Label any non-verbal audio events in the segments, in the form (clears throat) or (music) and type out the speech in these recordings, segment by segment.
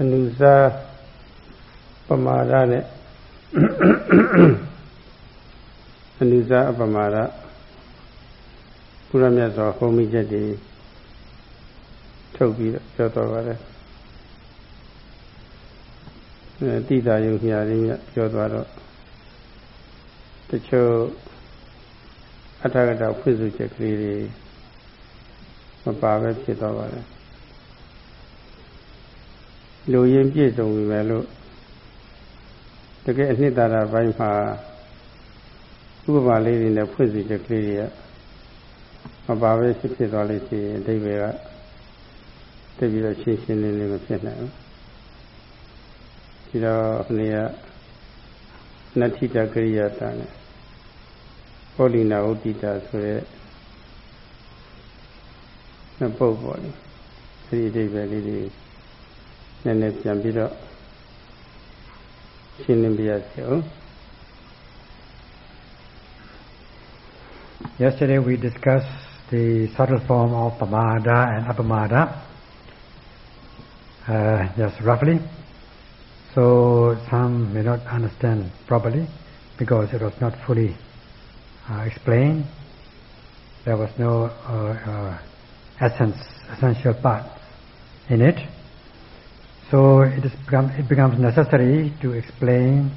အနုစာပမာဒနဲ့အနုစာအပမာဒကုရမြတ်စွာဟောမိချက်တွေထုတ်ပြီးပြောတော်ပါတယ်အဲတိတာယုံညာလေးမြပြောသွားတော့တချို့အထာဂတဖွင့်ဆိုချက်ကလေးတွေမပါပဲဖြစ်သွားပါတယ် လူရင်းပြည့်စုံပြီပဲလို့တကယ်အနှစ်သာရဘိုင်းမှာဥပမာလေးတွေနဲ့ဖွင့်ဆိုချက်ကလေးတွေကမပါပဲဖြစ်ဖြစ်သွားလို့ရှိရင်အတိပ္ပယ်ကတပြီးတော့ရှင်းရှင်းလင်းလင်းမဖြစ်နိုင်ဘူးဒီတော့အနေကနတ္ထိတကရိယာတာနဲ့ဟောလီနာဥဒိတာဆိုရဲနှစ်ပုတ်ပေါ့လေအဲဒီအတိပ္ပယ်လေးတွေ နည်းနည်းပြန်ပြီးတော့ရှင်းလင်းပြရစီအောင် Yesterday we discussed the subtle form of pamada and apamada, uh, just roughly. So some may not understand properly because it was not fully uh, explained. There was no uh, uh, essence, essential part in it. So it, become, it becomes necessary to explain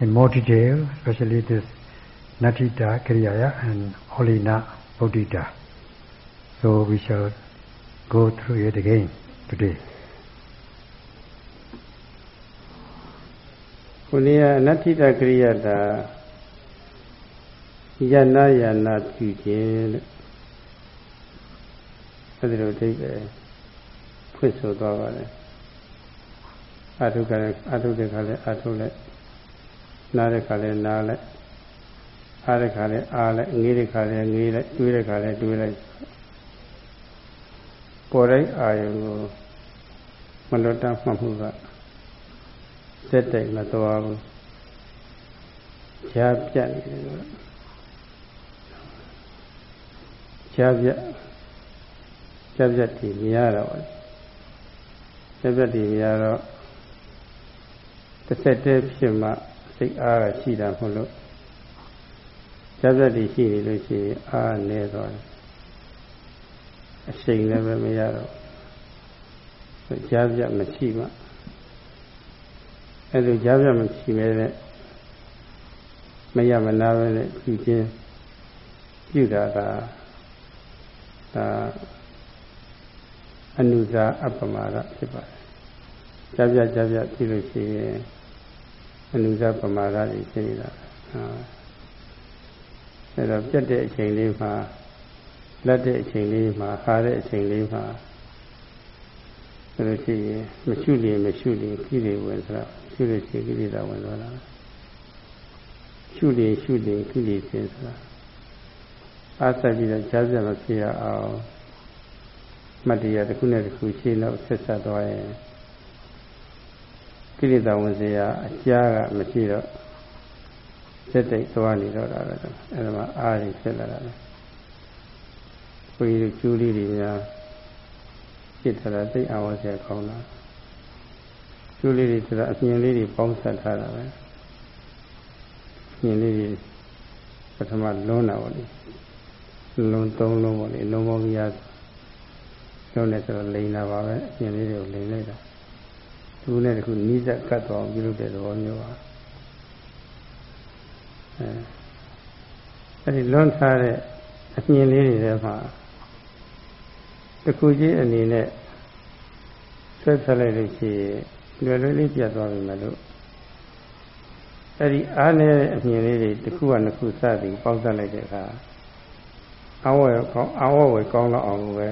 in more detail, especially this Natita Kriyaya and Olina Bodhita. So we shall go through it again today. ခုနကအနတ္တိတကရိယတာယနာယနာပြုခြင်းတဲ့အဲဒီလိုအိဗယ်ဖွင့်ဆိုသွားပါတယ် အာထုကလည်းအာထုတဲ့ခါလည်းအာထုလိုက်နားတဲ့ခါလည်းနားလိုက်အားတဲ့ခါလည်းအားလိုက်ငေးတဲ့ခါလည်းငေးလိုက်တွေးတဲ့ခါလည်းတွေးလိုက်ပေါ်တိုင်းအာယုံကိုမလွတ်တမ်းမှတ်မှုကစက်တိုက်မသွားဘူးကြားပြတ်နေတယ်လို့ကြားပြတ်ကြားပြတ်တည်မြင်ရတော့ကြားပြတ်တည်မြင်ရတော့ တစ်ဆက်တည်းဖြစ်မှစိတ်အားကရှိတာမဟုတ်လို့ဇက်ဇက်တည်ရှိနေလို့ရှိရင်အားနေသွားတယ်အရှိန်လည်းပဲမရတော့ကြားပြမရှိမှအဲ့လိုကြားပြမရှိမဲတဲ့မရမနာပဲနဲ့ပြုခြင်းပြုတာကဒါအနုဇာအပ္ပမာဒဖြစ်ပါတယ်ကြားပြကြားပြပြုလို့ရှိရင် အနုဇပမာဒတွေဖြစ်နေတာဟာအဲတော့ပြတ်တဲ့အချိန်လေးမှာလက်တဲ့အချိန်လေးမှာဟာတဲ့အချိန်လေးမှာဆိုလို့ရှိရင်မရှုလျင်မရှုလျင်ကိလေဝင်ဆိုတော့ရှုလို့ရှိရင်ကိလေသာဝင်သွားတာရှုလျင်ရှုလျင်ကိလေသာဆိုတာအားဆက်ပြီးတော့ကြားပြမဖြစ်ရအောင်မတရားတစ်ခုနဲ့တစ်ခုရှင်းတော့ဆက်ဆက်သွားရင် ကိလေသာဝင်စရာအကြားကမရှိတော့စက်တိတ်သွားနေတော့တာပဲအဲ့ဒါမှအားရဖြစ်လာတာပဲခွေးကျူးလေးတွေများဖြစ်ထားတာသိအောင်စရာကောင်းတာကျူးလေးတွေဆိုတာအမြင်လေးတွေပေါင်းဆက်ထားတာပဲမြင်လေးတွေပထမလွန်းတာပေါ့လေလုံးသုံးလုံးပေါ့လေလုံးပေါင်းများလုံးနဲ့ဆိုတော့လိန်တာပါပဲအမြင်လေးတွေကိုလိန်လိုက်တာ သူနဲ့တခုနီးစပ်ကတ်သွားအောင်ပြုလုပ်တဲ့သဘောမျိုးပါအဲအဲ့ဒီလွန်ထားတဲ့အမြင်လေးတွေထဲမှာတခုချင်းအနေနဲ့ဆွဲဆက်လိုက်လို့ရှိရင်လွယ်လွယ်လေးပြတ်သွားပြီမလို့အဲ့ဒီအားနဲ့အမြင်လေးတွေတစ်ခုကနှစ်ခုစသည်ပေါက်ဆက်လိုက်တဲ့အခါအဝဲကောင်းအဝဲဝဲကောင်းတော့အောင်ပဲ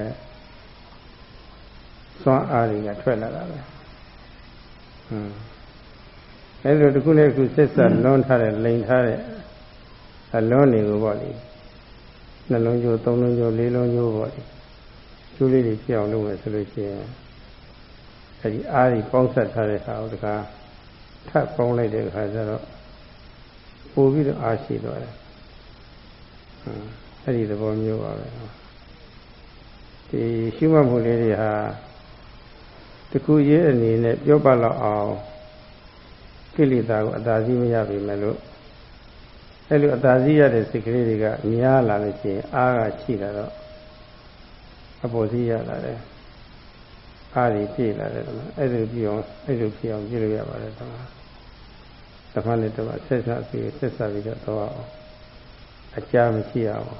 စွမ်းအားတွေကထွက်လာတာပဲဟွန်း အဲလိုတစ်ခုနဲ့တစ်ခုဆက်ဆက်လွန်ထားတဲ့လိန်ထားတဲ့အလွန်တွေကိုပေါ့လေနှလုံးကျိုးသုံးလုံးကျိုးလေးလုံးကျိုးပေါ့လေကျိုးလေးတွေဖြစ်အောင်လုပ်မယ်ဆိုလို့ရှိရင်အဲဒီအားကြီးပေါင်းဆက်ထားတဲ့ဟာကိုတခါထပ်ပေါင်းလိုက်တဲ့အခါကျတော့ပို့ပြီးတော့အားရှိသွားတယ်အဲဒီသဘောမျိုးပါပဲဒီရှုမှတ်မှုလေးတွေဟာ တခုရေးအနေနဲ့ပြောပါတော့အောင်ကိလေသာကိုအသာစီးမရပြီမဲ့လို့အဲ့လိုအသာစီးရတဲ့စိတ်ကလေးတွေကများလာလို့ရှိရင်အားကရှိလာတော့အပေါ်စီးရလာတယ်အားကြီးပြည့်လာတယ်တော့အဲ့လိုပြည့်အောင်အဲ့လိုပြည့်အောင်ပြည့်လို့ရပါတယ်တော့တစ်ခါနဲ့တစ်ခါဆက်ဆက်ပြီးဆက်ဆက်ပြီးတော့တော့အောင်အကြာမရှိအောင်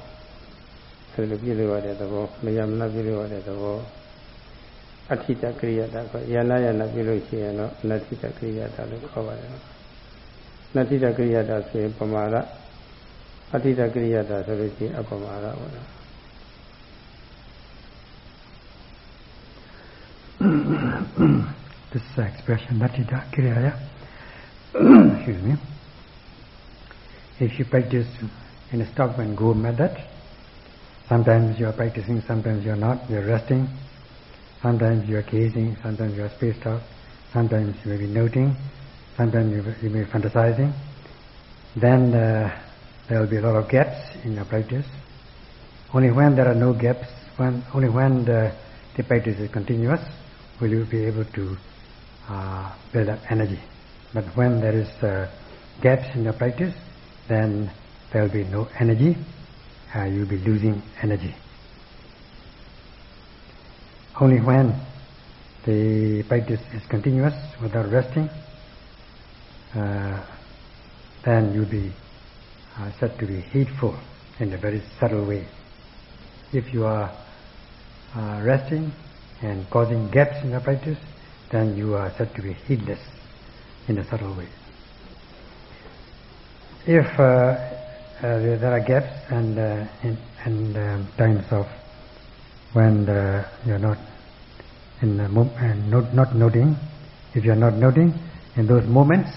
အဲ့လိုပြည့်လို့ရတဲ့သဘောမယမနာပြည့်လို့ရတဲ့သဘော အဋ္ဌိတကရိယတာခေါ်ယနာယနာပြလို့ရှိရင်တော့အနတ္ထိတကရိယတာလို့ခေါ်ပါတယ်။နတ္ထိတကရိယတာဆိုရင်ပမာဒအဋ္ဌိတကရိယတာဆိုလို့ရှိရင်အပမာဒပေါ့နော် this expression natita kriya excuse me if you practice in a stop and go method sometimes you are practicing sometimes you are not you are resting Sometimes you are gazing, sometimes you are spaced out, sometimes you may be noting, sometimes you, you may be fantasizing. Then uh, there will be a lot of gaps in your practice. Only when there are no gaps, when, only when the, the practice is continuous, will you be able to uh, build up energy. But when there is uh, gaps in your practice, then there will be no energy. Uh, you'll be losing energy. Only when the practice is continuous without resting, uh, then you'll be uh, said to be heedful in a very subtle way. If you are uh, resting and causing gaps in your practice, then you are said to be heedless in a subtle way. If uh, uh, there are gaps and, uh, in, and um, times of when you're not in and uh, not, not noting, if you're not noting, in those moments,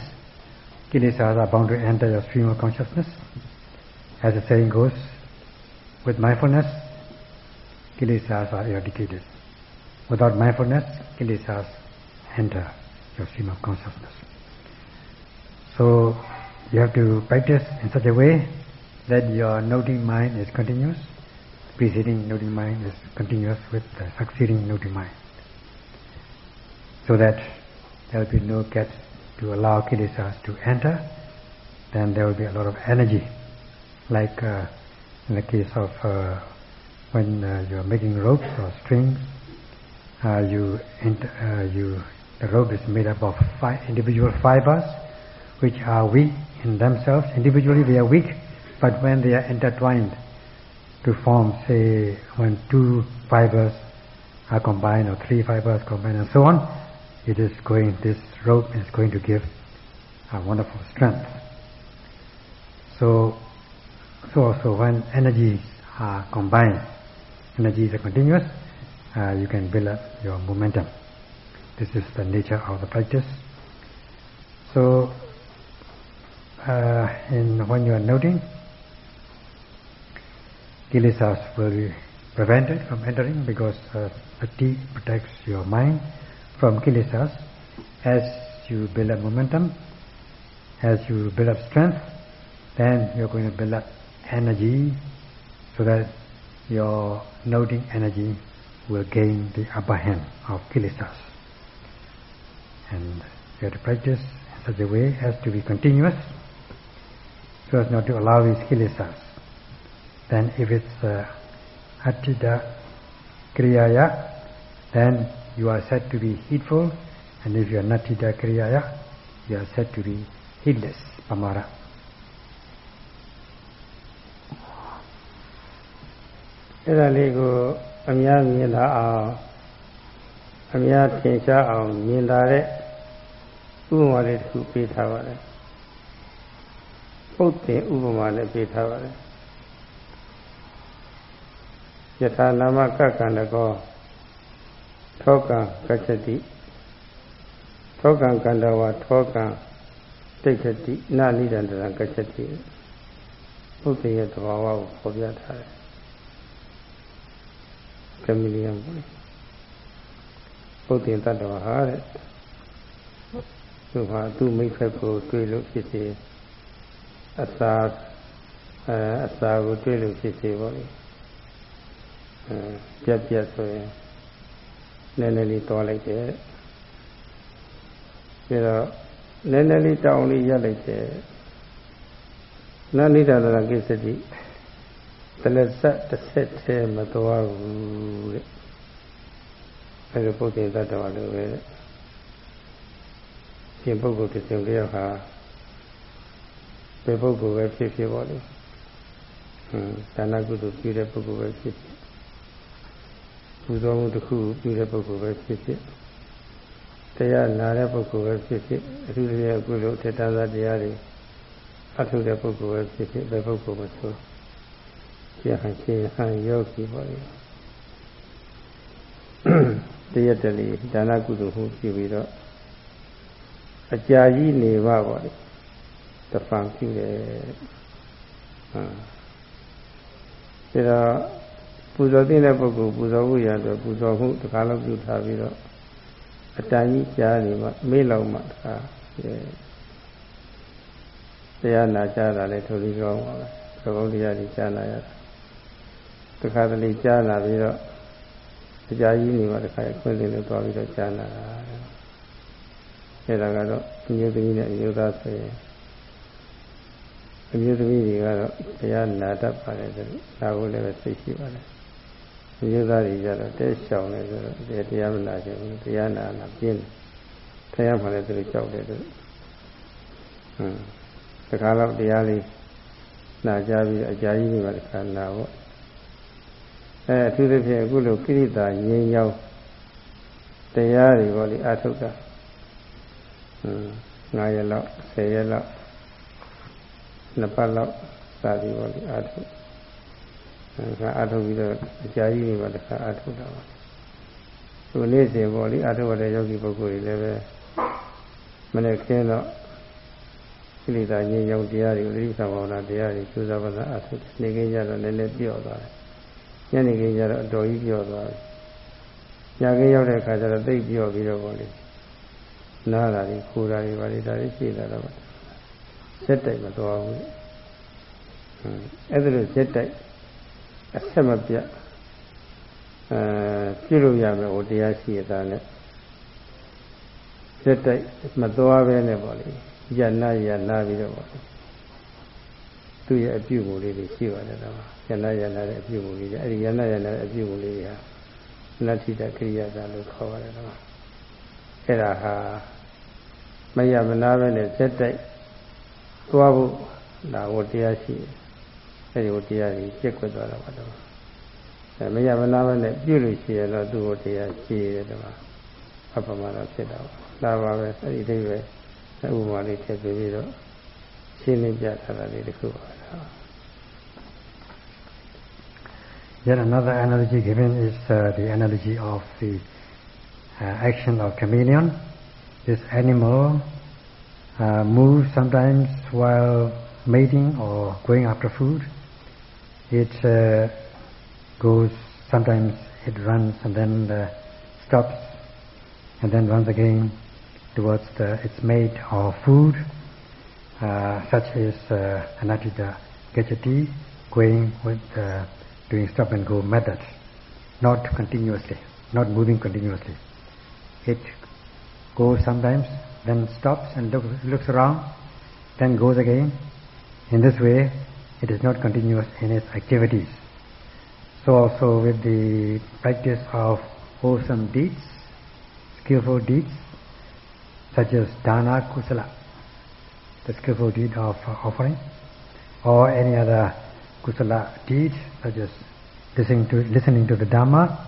kilesas are bound to enter your stream of consciousness. As the saying goes, with mindfulness, kilesas are eradicated. Without mindfulness, kilesas enter your stream of consciousness. So, you have to practice in such a way that your noting mind is continuous, preceding noting mind is continuous with the succeeding noting mind. So that there will be no gaps to allow kilesas to enter, then there will be a lot of energy. Like uh, in the case of uh, when uh, you are making ropes or strings, uh, you, uh, you, the rope is made up of individual fibers which are weak in themselves. Individually they are weak, but when they are intertwined to form, say, when two fibers are combined or three fibers combined and so on, it is going, this rope is going to give a wonderful strength. So, so also when energies are combined, energies are continuous, uh, you can build up your momentum. This is the nature of the practice. So, uh, in when you are noting, kilesas will be prevented from entering because uh, the protects your mind from kilesas. As you build up momentum, as you build up strength, then you're going to build up energy so that your noting energy will gain the upper hand of kilesas. And you have to practice in such a way as to be continuous so as not to allow these kilesas. Then if it's uh, attita kriyaya, then you are said to be heedful, and if you are natita kriyaya, you are said to be heedless, pamara. အဲ့ဒါလေးကိုအများမြင်လာအောင်အများထင်ရှားအောင်မြင်လာတဲ့ဥပမာလေးတစ်ခုပေးထားပါတယ်ပုတ်တင်ဥပမာနဲ့ပေးထားပါတယ်ယထာနာမကကံတကော ထောကံကချတိထောကံကန္တဝါထောကံတိတ်ခတိနာနိဒန္တရံကချတိပုတ်တင်ရဲ့သဘာဝကိုဖော်ပြထားတယ်ကမီလီယံပေါ့ပုတ်တင်တတ်တော်ဟာတဲ့သူဟာသူ့မိတ်ဖက်ကိုတွေ့လို့ဖြစ်စေအစာအဲအစာကိုတွေ့လို့ဖြစ်စေပေါ့လေအဲပြက်ပြက်ဆိုရင် နည်းနည်းလေးတော်လိုက်တယ်ပြီးတော့နည်းနည်းလေးတောင်းလေးရက်လိုက်တယ်နာနိဒာရကိစ္စတိတလက်ဆက်တစ်ဆက်သေးမတော်ဘူးတဲ့အဲဒါပုဒ်တင်တတ်တော်လို့ပဲရှင်ပုဂ္ဂိုလ်တစ်စုံတယောက်ဟာဘယ်ပုဂ္ဂိုလ်ပဲဖြစ်ဖြစ်ပါလေဟွန်းဒါနကုသိုလ်ပြုတဲ့ပုဂ္ဂိုလ်ပဲဖြစ်ဖြစ် ပူဇော်မှုတစ်ခုပြုတဲ့ပုဂ္ဂိုလ်ပဲဖြစ်ဖြစ်တရားနာတဲ့ပုဂ္ဂိုလ်ပဲဖြစ်ဖြစ်အထူးသဖြင့်အခုလိုထေတ္တသာတရားတွေအထုတဲ့ပုဂ္ဂိုလ်ပဲဖြစ်ဖြစ်ဘယ်ပုဂ္ဂိုလ်မဆိုရဟန်းရှင်ဟန်ယောဂီပါလေတရက်တလေဒါနကုသိုလ်မှုပြုပြီးတော့အကြာကြီးနေပါပါလေတဖန်ပြုတယ်ဟာဒါတော့ ပူဇော်တဲ့ပုဂ္ဂိုလ်ပူဇော်ဖို့ရတော့ပူဇော်မှုတခါလောက်ပြုထားပြီးတော့အတန်ကြီးကြားနေမှမေးလောက်မှတခါတရားနာကြတာလည်းထိုလိုကောင်းပါပဲသဘောတရားကြီးကြားနာရတာတခါတလေကြားနာပြီးတော့အကြာကြီးနေမှတခါခွင့်လင်းလို့သွားပြီးတော့ကြားနာတာအဲဒါကတော့အမျိုးသမီးနဲ့အမျိုးသားဆိုရင်အမျိုးသမီးတွေကတော့တရားနာတတ်ပါတယ်ဆိုတော့ဒါကိုလည်းပဲသိရှိပါတယ် အမျိုးသားတွေကြတော့တဲရှောင်နေဆိုတော့တရားမနာကြဘူးတရားနာနာပြင်းတယ်ခရမှလည်းသူတို့ကြောက်တယ်သူဟမ်တခါတော့တရားလေးနာကြပြီးအကြာကြီးနေမှတခါနာပေါ့အဲအထူးသဖြင့်အခုလိုကိရိတာငြိမ်းချောင်းတရားတွေပေါ့လေအထုတ်တာဟမ်9ရက်လောက်10ရက်လောက်နှစ်ပတ်လောက်စသည်ပေါ့လေအထုတ် အဲအထုတ်ပြီးတော့အကြာကြီးနေမှတခါအထုတ်တာပါသူနေ့စဉ်ပေါ့လေအထုတ်ရတဲ့ယောဂီပုဂ္ဂိုလ်တွေလည်းပဲမနေ့ခင်းတော့ကိလေသာငြိမ်းချောင်းတရားတွေလိသဘာဝနာတရားတွေကျူးစာပါသာအထုနေခင်းကြတော့နည်းနည်းပြော့သွားတယ်ညနေခင်းကျတော့အတော်ကြီးပြော့သွားတယ်ညခင်းရောက်တဲ့အခါကျတော့သိပ်ပြော့ပြီးတော့ပေါ့လေနားတာတွေခိုးတာတွေပါလေဒါတွေရှိလာတော့စက်တိုက်မသွားဘူးအဲ့ဒါလိုစက်တိုက် အဆက်မပြတ်အဲပြုလို့ရမယ်ဟိုတရားရှိရတာနဲ့စက်တိုက်မသွားပဲနဲ့ပေါ့လေရနာရနာပြီးတော့ပေါ့သူ့ရဲ့အပြုအမူလေးတွေရှိပါတယ်တော့ရနာရနာတဲ့အပြုအမူလေးတွေအဲ့ဒီရနာရနာတဲ့အပြုအမူလေးတွေဟာနတ္ထိတကိရိယာကလို့ခေါ်ပါတယ်တော့အဲ့ဒါဟာမရမနာပဲနဲ့စက်တိုက်သွားဖို့ဒါဝတရားရှိတယ် အဲ့ဒီဝတရားကြီးပြက်ကွက်သွားတော့ပါတော့အဲမရမနာပဲနဲ့ပြုလို့ရှိရတော့သူ့ဝတရားရှိရတယ်တော့အပမနာဖြစ်တာပါဒါပါပဲအဲ့ဒီအိဗယ်ဥပမာလေးထည့်ပြီးတော့ရှင်းလင်းပြထားတာလေးတစ်ခုပါတော့ Yet another analogy given is uh, the analogy of the uh, action of chameleon. This animal uh, moves sometimes while mating or going after food. It uh, goes, sometimes it runs and then uh, stops and then runs again towards the, its mate or food, uh, such as uh, gachati, going with uh, doing stop and go method, not continuously, not moving continuously. It goes sometimes, then stops and look, looks around, then goes again. In this way, it is not continuous in its activities. So also with the practice of wholesome deeds, skillful deeds, such as dana kusala, the skillful deed of offering, or any other kusala deed, such as listening to, listening to the Dhamma,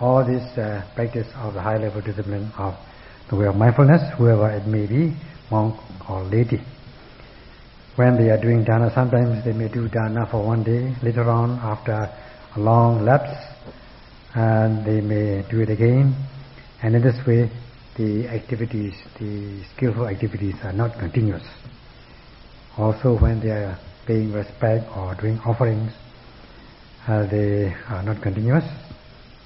or this uh, practice of the high level discipline of the way of mindfulness, whoever it may be, monk or lady. When they are doing dana, sometimes they may do dana for one day, later on after a long lapse, and they may do it again, and in this way the activities, the skillful activities are not continuous. Also when they are paying respect or doing offerings, uh, they are not continuous.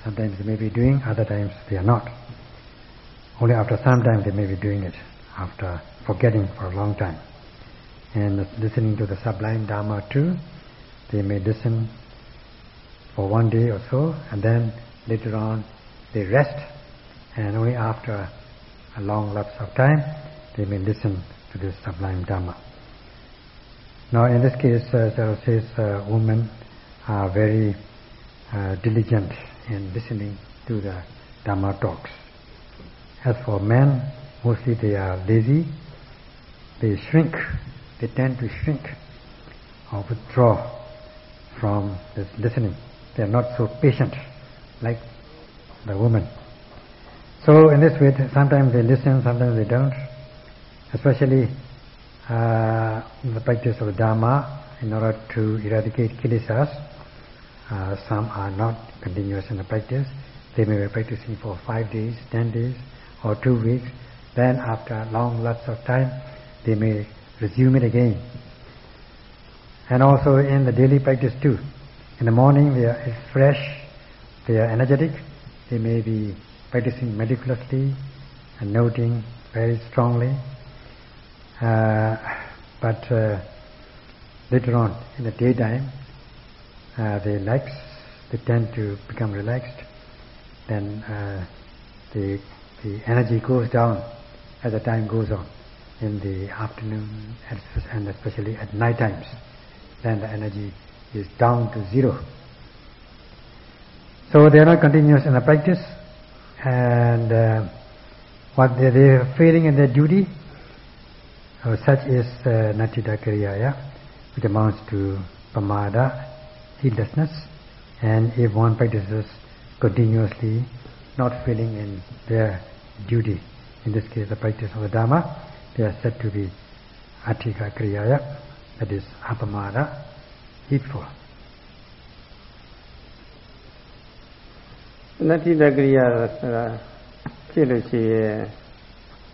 Sometimes they may be doing, other times they are not. Only after some time they may be doing it, after forgetting for a long time. And listening to the sublime Dharma too, they may listen for one day or so, and then later on they rest, and only after a long lapse of time, they may listen to this sublime Dharma. Now in this case, uh, Sarah says uh, women are very uh, diligent in listening to the Dharma talks. As for men, mostly they are lazy, they shrink, they tend to shrink or withdraw from this listening. They are not so patient like the woman. So in this way, sometimes they listen, sometimes they don't. Especially uh, the practice of Dharma, in order to eradicate kilesas, uh, some are not continuous in the practice. They may be practicing for five days, ten days, or two weeks. Then after long lapse of time, they may resume it again. And also in the daily practice too. In the morning they are fresh, they are energetic, they may be practicing meticulously and noting very strongly. Uh, but uh, later on, in the daytime, uh, they relax, they tend to become relaxed. Then uh, the, the energy goes down as the time goes on in the afternoon and especially at night times. Then the energy is down to zero. So they are not continuous in the practice and uh, what they, are failing in their duty, uh, such is uh, Natita which amounts to Pamada, heedlessness, and if one practices continuously, not failing in their duty, in this case the practice of the Dharma, they are said to be Atika Kriyaya, that is Apamada, heedful. နတ္တိတကရိယာဆိုတာဖြစ်လို့ရှိရင်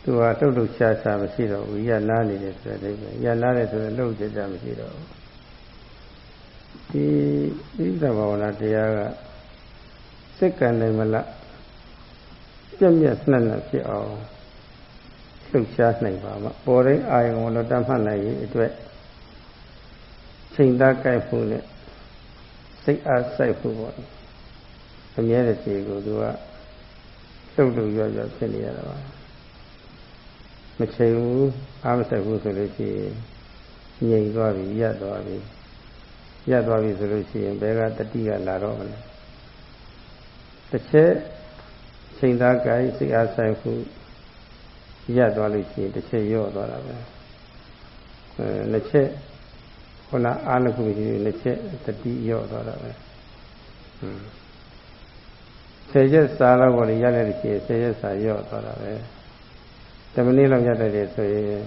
သူကတုတ်တုတ်ရှားရှားမရှိတော့ဘူးရနာနေတယ်ဆိုတဲ့အိဗယ်ရနာတယ်ဆိုတော့လှုပ်ကြကြမရှိတော့ဘူးဒီဣဒ္ဓဘာဝနာတရားကစက္ကန့်နိုင်မလားပြည့်မြတ်နှက်နှက်ဖြစ်အောင် လှုပ်ရှားနိုင်ပါမှာပေါ်တိုင်းအာယုံကိုတော့တတ်မှတ်နိုင်ရေးအတွက်ချိန်သားကြိုက်ဖို့နဲ့စိတ်အားစိုက်ဖို့ပေါ့အမြဲတည်းကိုသူကလှုပ်လို့ရောရောဖြစ်နေရတာပါမချိန်ဘူးအားမဆက်ဘူးဆိုလို့ရှိရင်ငြိမ်သွားပြီရပ်သွားပြီရပ်သွားပြီဆိုလို့ရှိရင်ဘယ်ကတတိကလာတော့မလဲတစ်ချက်ချိန်သားကြိုက်စိတ်အားဆိုင်ခု ရပ်သွားလို့ရှိရင်တစ်ချက်ရော့သွားတာပဲအဲနှစ်ချက်ခုနအားနှစ်ခုရှိတယ်နှစ်ချက်တတိရော့သွားတာပဲဟွန်းဆယ်ရက်စာလောက်ကိုရတဲ့ရှိရင်ဆယ်ရက်စာရော့သွားတာပဲတမနည်းလောက်ရတဲ့ဆိုရင်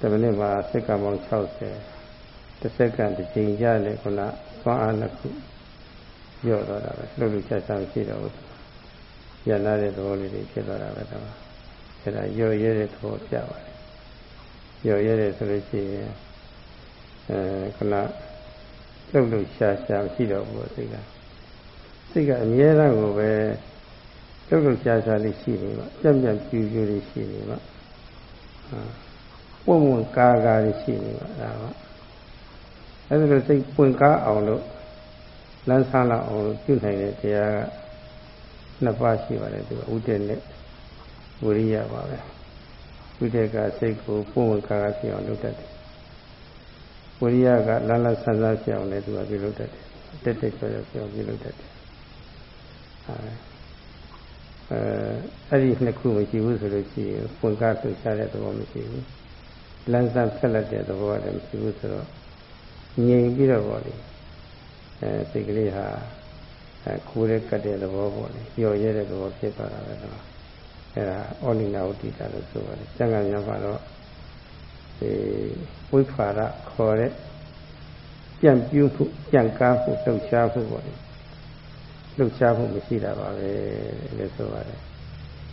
တမနည်းမှာစက္ကန့်ပေါင်း60တစ်စက္ကန့်တစ်ချိန်ရလေခုနသွမ်းအားနှစ်ခုရော့သွားတာပဲလှုပ်လှုပ်ရှားရှားရှိတော့ဘူးရလာတဲ့သဘောလေးတွေဖြစ်သွားတာပဲတော့ အဲဒါရော့ရဲတဲ့သဘောပြပါတယ်ရော့ရဲတဲ့ဆိုလို့ရှိရင်အဲခုနလှုပ်လှုပ်ရှားရှားရှိတော့ဘူးစိတ်ကစိတ်ကအမြဲတမ်းကိုပဲလှုပ်လှုပ်ရှားရှားလေးရှိနေမှာပြက်ပြက်ပြူပြူလေးရှိနေမှာပွင့်ပွင့်ကားကားလေးရှိနေမှာဒါကအဲဒါလိုစိတ်ပွင့်ကားအောင်လို့လမ်းဆန်းလောက်အောင်လို့ပြုနိုင်တဲ့တရားကနှစ်ပါးရှိပါတယ်သူကဥဒိနဲ့ ဝိရိယပါပဲဥဒိကစိတ်ကိုပွင့်ပွင့်ကားကားဖြစ်အောင်လုပ်တတ်တယ်ဝိရိယကလမ်းလမ်းဆန်းဆန်းဖြစ်အောင်လည်းသူကပြုလုပ်တတ်တယ်တက်တက်ကြော်ကြော်ဖြစ်အောင်ပြုလုပ်တတ်တယ်အဲအဲ့ဒီနှစ်ခုမရှိဘူးဆိုလို့ရှိရင်ပွင့်ကားလှုပ်ရှားတဲ့သဘောမရှိဘူးလမ်းစမ်းဆက်လက်တဲ့သဘောလည်းမရှိဘူးဆိုတော့ငြိမ်ပြီးတော့ပေါ့လေအဲစိတ်ကလေးဟာအဲခိုးတဲ့ကတ်တဲ့သဘောပေါ့လေပျော်ရဲတဲ့သဘောဖြစ်သွားတာပဲတော့ အဲဒါအောနိနာဝတိတာလို့ဆိုပါတယ်စံဃာများကတော့ဒီဝိဖာရခေါ်တဲ့ပြန့်ပြူးမှုပြန့်ကားမှုလှုပ်ရှားမှုပေါ့လေလှုပ်ရှားမှုမရှိတာပါပဲလို့ဆိုပါတယ်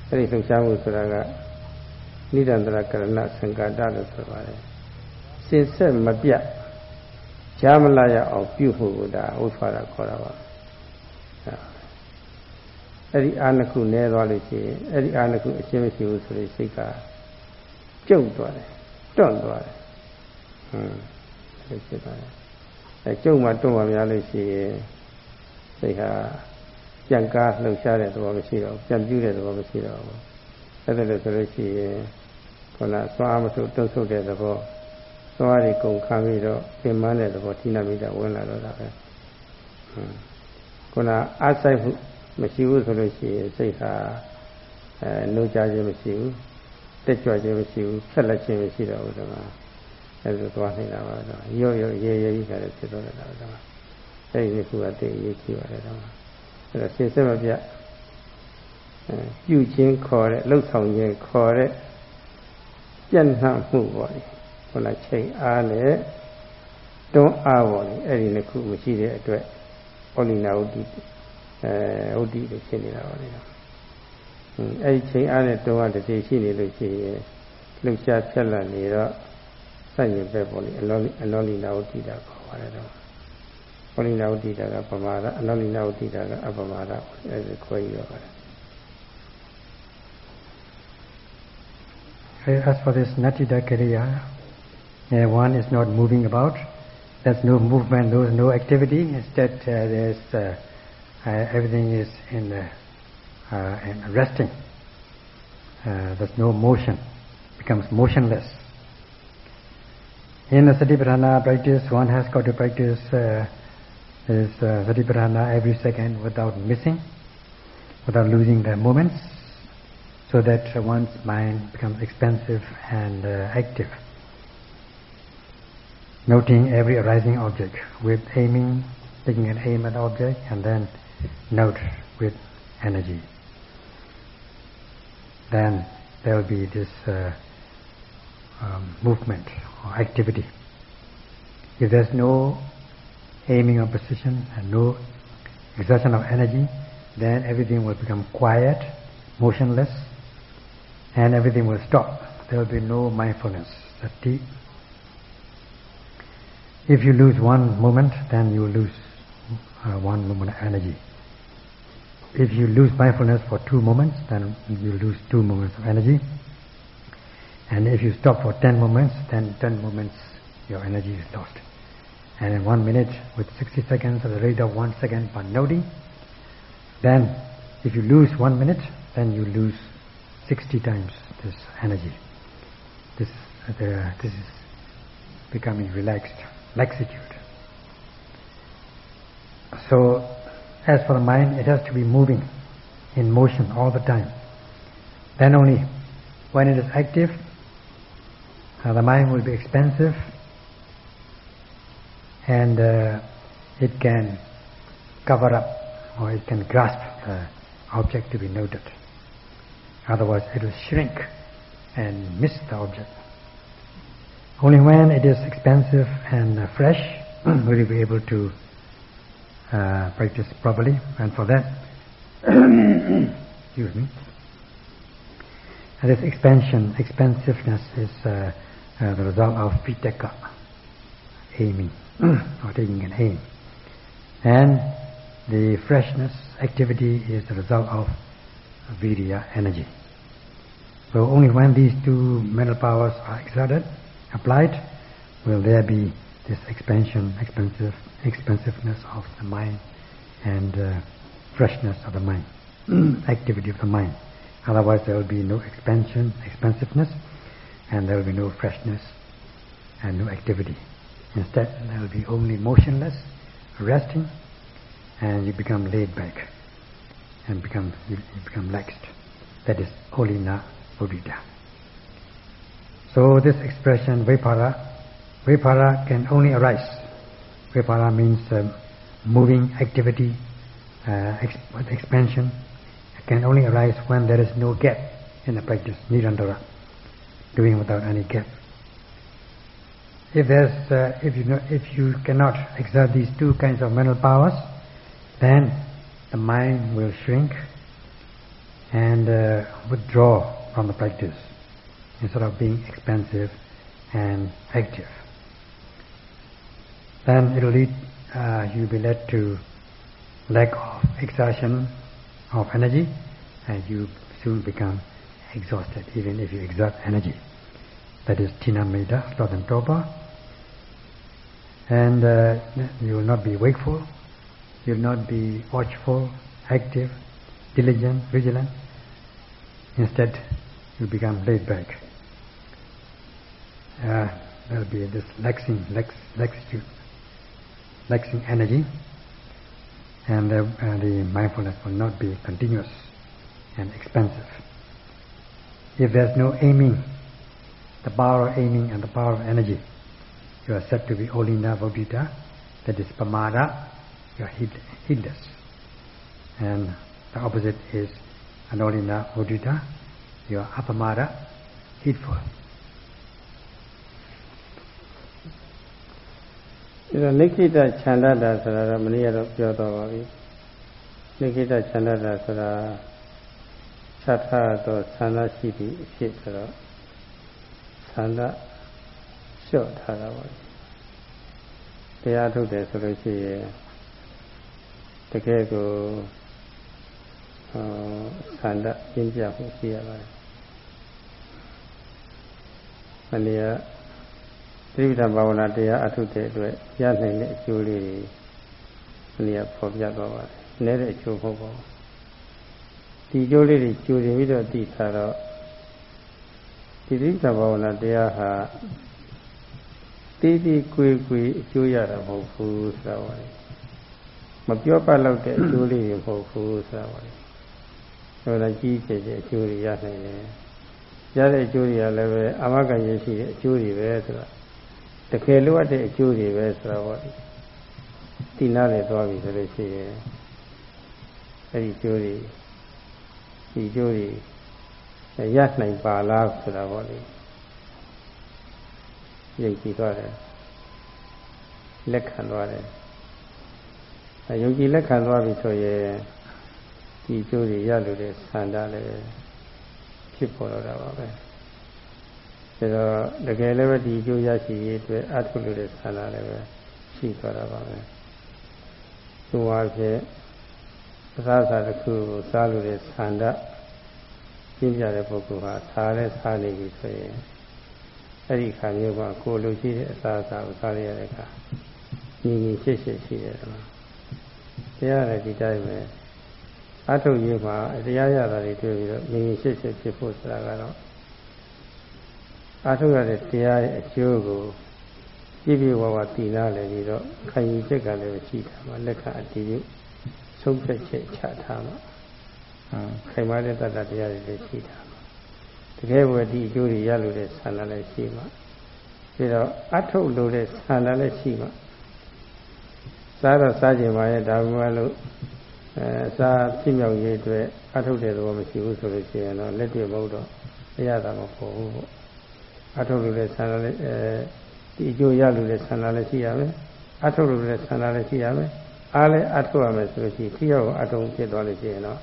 အဲ့ဒီလှုပ်ရှားမှုဆိုတာကနိဒန္တရကရဏသံဃာတလို့ဆိုပါတယ်စင်ဆက်မပြတ်ရှားမလာရအောင်ပြုဖို့ကဒါဥဆွာတာခေါ်တာပါ အဲ့ဒီအာနခုနဲသွားလို့ရှိရင်အဲ့ဒီအာနခုအရှင်းမရှိဘူးဆိုရင်စိတ်ကကျုပ်သွားတယ်တွန့်သွားတယ်ဟွန်းအဲ့ဖြစ်သွားတယ်အဲကျုပ်မှတွန့်မှများလို့ရှိရင်စိတ်ဟာပြန်ကားလှုပ်ရှားတဲ့သဘောမရှိတော့ပြန်ပြူးတဲ့သဘောမရှိတော့ဘူးအဲ့ဒါလို့ဆိုလို့ရှိရင်ခုနသွားမဆိုတုတ်ဆုပ်တဲ့သဘောသွားတွေကုန်ခံပြီးတော့ပြင်မတဲ့သဘောဌိနမိတာဝင်လာတော့တာပဲခုနအားဆိုင်မှု မရှိဘူးဆိုလို့ရှိရင်စိတ်ဟာအဲနှိုးကြခြင်းမရှိဘူးတက်ကြွခြင်းမရှိဘူးဆက်လက်ခြင်းမရှိတော့ဘူးဒီမှာအဲဒါသွားနေတာပါတော့ရော့ရော့ရဲရဲကြီးကလည်းဖြစ်တော့တယ်တော့အဲဒီခုကတည်းကရေးကြည့်ပါတယ်တော့အဲဒါရှင်းစက်မပြပြုခြင်းခေါ်တဲ့လှုပ်ဆောင်ခြင်းခေါ်တဲ့ပြန့်နှံ့မှုပေါ့လေခုနချိန်အားနဲ့တွန်းအားပေါ့လေအဲ့ဒီနှစ်ခုမရှိတဲ့အတွက်ဩလိနာဥဒိ အဲဥဒိလို့ဖြစ်နေတာပါလေအဲ့ဒီချိန်အားနဲ့တွန်းအားတစ်စီရှိနေလို့ရှိရင်လှုပ်ရှားဖြက်လက်နေတော့စัญญပဲပေါ့လေအလောအလောလိနာဥဒိတာခေါ်ပါတယ်တော့ဩလိနာဥဒိတာကပမာဒအလောလိနာဥဒိတာကအပမာဒအဲ့ဒါခွဲရပါတယ် As for this natida kriya, uh, one is not moving about. There's no movement, no, no activity. Instead, uh, there's uh, uh everything is in, uh, in resting. Uh, there's no motion. Becomes motionless. In the Satipatthana practice, one has got to practice this Satipatthana every second without missing, without losing the moments so that one's mind becomes expansive and uh, active. Noting every arising object with aiming, taking an aim at the object and then note with energy. Then there will be this uh, um, movement or activity. If there's no aiming or precision and no exertion of energy, then everything will become quiet, motionless, and everything will stop. There will be no mindfulness, sati. If you lose one moment, then you lose uh, one moment of energy. If you lose mindfulness for two moments, then you lose two moments of energy. And if you stop for ten moments, then ten moments your energy is lost. And in one minute, with 60 seconds at the rate of one second per noting, then if you lose one minute, then you lose 60 times this energy. This, uh, this is becoming relaxed, laxitude. So, as for the mind, it has to be moving in motion all the time. Then only when it is active, uh, the mind will be expansive and uh, it can cover up or it can grasp the object to be noted. Otherwise it will shrink and miss the object. Only when it is expansive and uh, fresh (clears throat) will you be able to uh, practice properly. And for that, (coughs) excuse me, and this expansion, expansiveness is uh, uh the result of vitaka, aiming, (coughs) or taking an aim. And the freshness, activity is the result of virya, energy. So only when these two mental powers are exerted, applied, will there be this expansion, expansive, expansiveness of the mind and uh, freshness of the mind, (clears throat) activity of the mind. Otherwise there will be no expansion, expansiveness, and there will be no freshness and no activity. Instead, there will be only motionless, resting, and you become laid back and become you become laxed. That is Olina Buddhita. So this expression Vipara, Vipara can only arise. Vipara means um, moving activity, uh, exp expansion. Can only arise when there is no gap in the practice, nirandara, doing without any gap. If there's, uh, if you know, if you cannot exert these two kinds of mental powers, then the mind will shrink and uh, withdraw from the practice instead of being expansive and active. Then it will lead, uh, you will be led to lack of exertion of energy and you soon become exhausted even if you exert energy. That is tina meda, sloth and torpor. And uh, you will not be wakeful, you will not be watchful, active, diligent, vigilant. Instead, you become laid back. uh, there will be this laxing, lax, laxitude, laxing energy, and the, uh, the mindfulness will not be continuous and expansive. If there's no aiming, the power of aiming and the power of energy, you are said to be Olina Vodita, that is Pamada, you are heedless. And the opposite is Anolina Vodita, you are Apamada, heedful. ဒီတော့နိခိတခြံတတ်တာဆိုတာတော့မနေ့ကတော့ပြောတော့ပါပြီနိခိတခြံတတ်တာဆိုတာသတ်ထားတော့သန္တာရှိပြီးအဖြစ်ဆိုတော့သန္တာလျှော့ထားတာပါတရားထုတ်တယ်ဆိုလို့ရှိရင်တကယ်ကိုသန္တာပြင်းပြမှုရှိရပါတယ်မနေ့က သတိပဋ္ဌာန်ဘာဝနာတရားအထုတဲ့အတွက်ရနိုင်တဲ့အကျိုးလေးတွေမနေ့ကဖော်ပြသွားပါတယ်။နည်းတဲ့အကျိုးမဟုတ်ပါဘူး။ဒီအကျိုးလေးတွေကျိုးတင်ပြီးတော့သိထားတော့ဒီသတိပဋ္ဌာန်ဘာဝနာတရားဟာတီးတီးကွေကွေအကျိုးရတာမဟုတ်ဘူးဆိုတာပါလေ။မပြောပတ်လောက်တဲ့အကျိုးလေးတွေမဟုတ်ဘူးဆိုတာပါလေ။ဆိုတော့ကြီးကျယ်ကျယ်အကျိုးတွေရနိုင်တယ်။ရတဲ့အကျိုးတွေကလည်းပဲအာမခံရရှိတဲ့အကျိုးတွေပဲဆိုတော့ တကယ်လိုအပ်တဲ့အကျိုးတွေပဲဆိုတော့ဒီနားလေသွားပြီဆိုလို့ရှိရင်အဲ့ဒီကျိုးတွေဒီကျိုးတွေရနိုင်ပါလားဆိုတာပေါ့လေယုံကြည်သွားတယ်လက်ခံသွားတယ်အဲယုံကြည်လက်ခံသွားပြီဆိုရင်ဒီကျိုးတွေရလို့တဲ့ဆန္ဒလည်းဖြစ်ပေါ်တော့တာပါပဲ ဒါတော့တကယ်လည်းပဲဒီအကျိုးရရှိရေးအတွက်အထုလို့တဲ့ဆန္ဒလည်းပဲရှိသွားတာပါပဲသူဟာဖြင့်အစားအစာတစ်ခုကိုစားလို့တဲ့ဆန္ဒပြင်းပြတဲ့ပုဂ္ဂိုလ်ဟာစားလဲစားနေပြီဆိုရင်အဲ့ဒီခါမျိုးကကိုလိုရှိတဲ့အစားအစာကိုစားရတဲ့အခါညီညီရှစ်ရှစ်ရှိတယ်မှာတရားလည်းဒီတိုင်းပဲအထုရေးမှာတရားရတာတွေတွေ့ပြီးတော့ညီညီရှစ်ရှစ်ဖြစ်ဖို့ဆိုတာကတော့ အားထုတ်ရတဲ့တရားရဲ့အကျိုးကိုပြည့်ပြည့်ဝဝသိနာလည်းပြီးတော့ခံယူချက်ကလည်းရှိတာမှာလက်ခံအတည်ပြုဆုံးဖြတ်ချက်ချထားမှာခိုင်မာတဲ့တတ်တရားတွေလည်းရှိတာတကယ်ဘယ်ဒီအကျိုးတွေရလို့တဲ့ဆန္ဒလည်းရှိမှာပြီးတော့အထုတ်လို့တဲ့ဆန္ဒလည်းရှိမှာစားတော့စားကြပါရဲ့ဒါမှမဟုတ်အဲစားဖြစ်မြောက်ရေးအတွက်အထုတ်တဲ့သဘောမရှိဘူးဆိုလို့ရှိရင်တော့လက်တွေ့မဟုတ်တော့အရသာမဟုတ်ဘူးပေါ့ အထုတ်လို့လည်းဆန္ဒလည်းအဲဒီအကျိုးရလို့လည်းဆန္ဒလည်းရှိရမယ်အထုတ်လို့လည်းဆန္ဒလည်းရှိရမယ်အားလည်းအထုတ်ရမယ်ဆိုလို့ရှိရင်ထိရောက်အထုံဖြစ်သွားလို့ရှိရင်တော့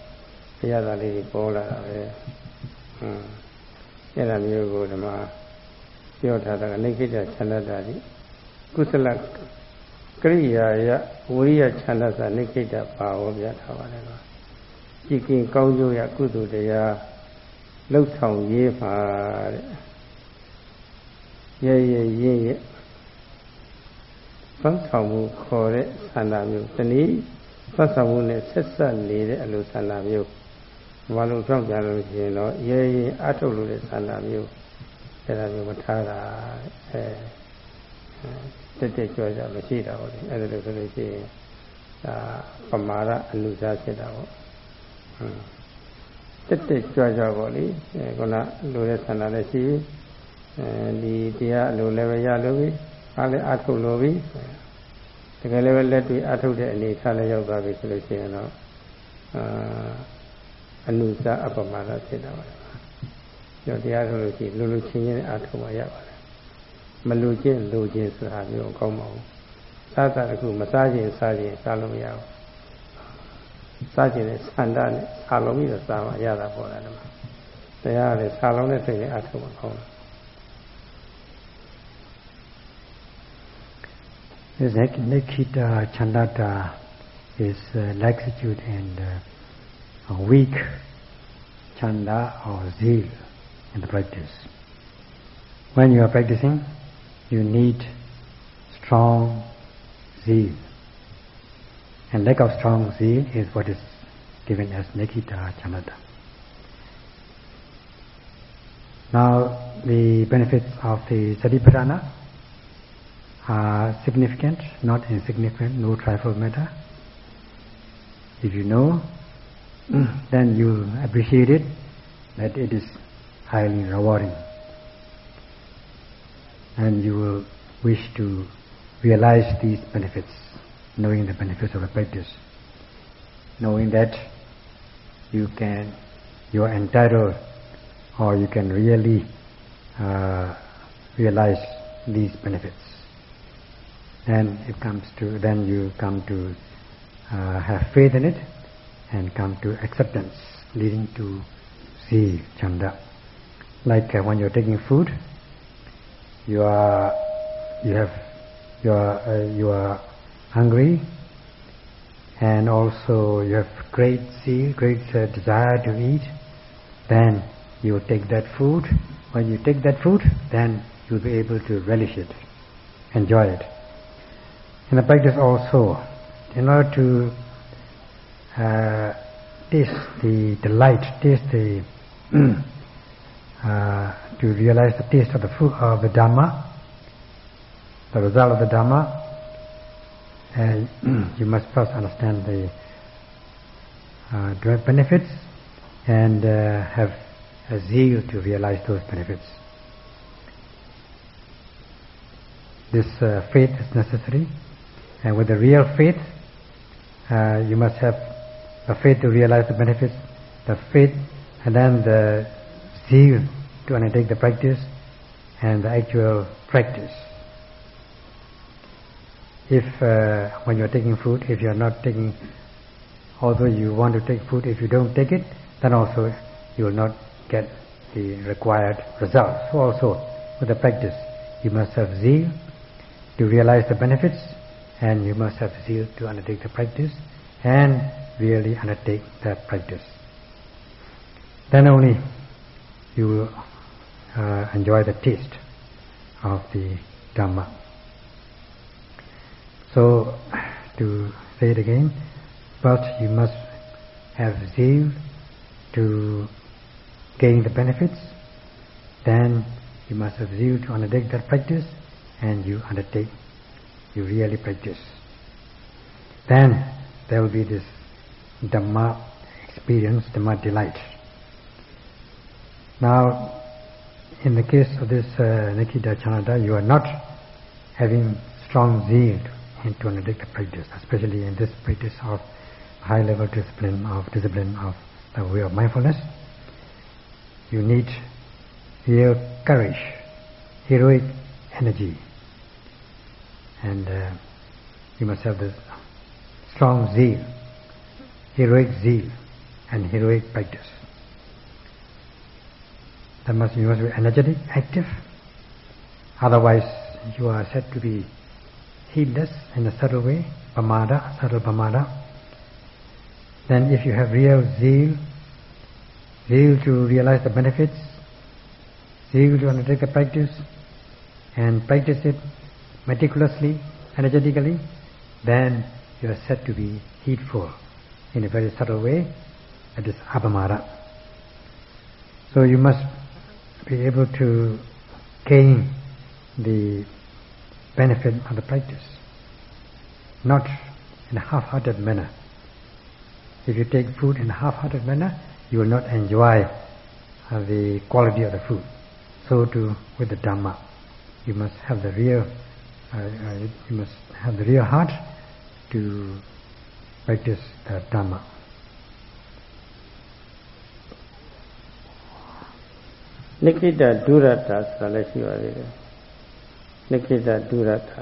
တရားသာလေးတွေပေါ်လာတာပဲဟွန်းအဲ့ဒါမျိုးကိုဒီမှာပြောထားတာကနေခိတ္တချန္ဒတာဒီကုသလကရိယာယဝိရိယချန္ဒစာနေခိတ္တပါဟောပြထားပါတယ်ကွာကြည်ကင်ကောင်းကျိုးရကုသိုလ်တရားလှုပ်ဆောင်ရေးပါတဲ့ ရဲရဲရဲရဲဖတ်ဆောင်မှုခေါ်တဲ့ဆန္ဒမျိုးတနည်းဖတ်ဆောင်မှုနဲ့ဆက်ဆက်နေတဲ့အလိုဆန္ဒမျိုးဘာလို့ကြောက်ကြလို့ရှိရင်တော့ရဲရဲအထုတ်လို့တဲ့ဆန္ဒမျိုးအဲ့ဒါမျိုးမထားတာအဲတက်တက်ကြွကြမရှိတာဟုတ်တယ်အဲ့ဒါလို့ဆိုလို့ရှိရင်ဒါပမာဒအလူစားဖြစ်တာပေါ့တက်တက်ကြွကြပေါ့လေခုနလိုတဲ့ဆန္ဒလည်းရှိပြီ အဲဒီတရားအလိုလည်းပဲရလို့ပြီအားလည်းအထုတ်လို့ပြီတကယ်လည်းပဲလက်တွေ့အထုတ်တဲ့အနေထားလည်းရောက်သွားပြီဆိုလို့ရှိရင်တော့အာအနုစာအပမာဒဖြစ်တာပါကျော်တရားဆိုလို့ရှိရင်လူလူချင်းချင်းအထုတ်မှရပါတယ်မလူချင်းလူချင်းဆိုတာမျိုးကောင်းပါဘူးစားတာတခုမစားခြင်းစားခြင်းစားလို့မရဘူးစားခြင်းနဲ့ဆန္ဒနဲ့စားလုံးပြီးတော့စားမှရတာပေါ်လာတယ်မှာတရားလည်းစားလုံးနဲ့စိတ်နဲ့အထုတ်မှကောင်းတယ် This Nikita Chandata is uh, laxitude and uh, weak chanda or zeal in the practice. When you are practicing, you need strong zeal. And lack of strong zeal is what is given as Nikita Chandata. Now, the benefits of the Satipatthana are significant, not insignificant, no trifle matter. If you know, (clears throat) then you appreciate it, that it is highly rewarding. And you will wish to realize these benefits, knowing the benefits of the practice. Knowing that you can, you are entitled or you can really uh, realize these benefits. Then it comes to, then you come to uh, have faith in it and come to acceptance, leading to see chanda. Like uh, when you're taking food, you are, you have, you are, uh, you are hungry, and also you have great zeal, great uh, desire to eat, then you take that food. When you take that food, then you'll be able to relish it, enjoy it. In the practice also, in order to uh, taste the delight, taste the (clears throat) uh, to realize the taste of the food of the Dhamma, the result of the Dhamma, and (clears throat) you must first understand the uh, direct benefits and uh, have a zeal to realize those benefits. This uh, faith is necessary, and with the real faith, uh, you must have the faith to realize the benefits, the faith, and then the zeal to undertake the practice, and the actual practice. If uh, when you're taking food, if you're not taking, although you want to take food, if you don't take it, then also you will not get the required results. So also with the practice, you must have zeal to realize the benefits, and you must have zeal to undertake the practice, and really undertake that practice. Then only you will uh, enjoy the taste of the Dhamma. So, to say it again, first you must have zeal to gain the benefits, then you must have zeal to undertake that practice, and you undertake, you really practice. Then there will be this Dhamma experience, Dhamma delight. Now, in the case of this uh, Nikita Chanada, you are not having strong zeal to undertake the practice, especially in this practice of high level discipline of discipline of the way of mindfulness. You need real courage, heroic energy, and uh, you must have this strong zeal heroic zeal and heroic practice. That must, you must be energetic, active. Otherwise, you are said to be heedless in a subtle way, pamada, subtle pamada. Then if you have real zeal, zeal to realize the benefits, zeal to undertake the practice, and practice it meticulously, energetically, then you are said to be heedful in a very subtle way, that is apamara. So you must be able to gain the benefit of the practice, not in a half-hearted manner. If you take food in a half-hearted manner, you will not enjoy uh, the quality of the food. So too with the Dhamma. You must have the real, uh, uh, you must have the real heart to practice the Dhamma. နိခိတဒုရတ္တဆိုတာလည်းရှိပါသေးတယ်နိခိတဒုရတ္တ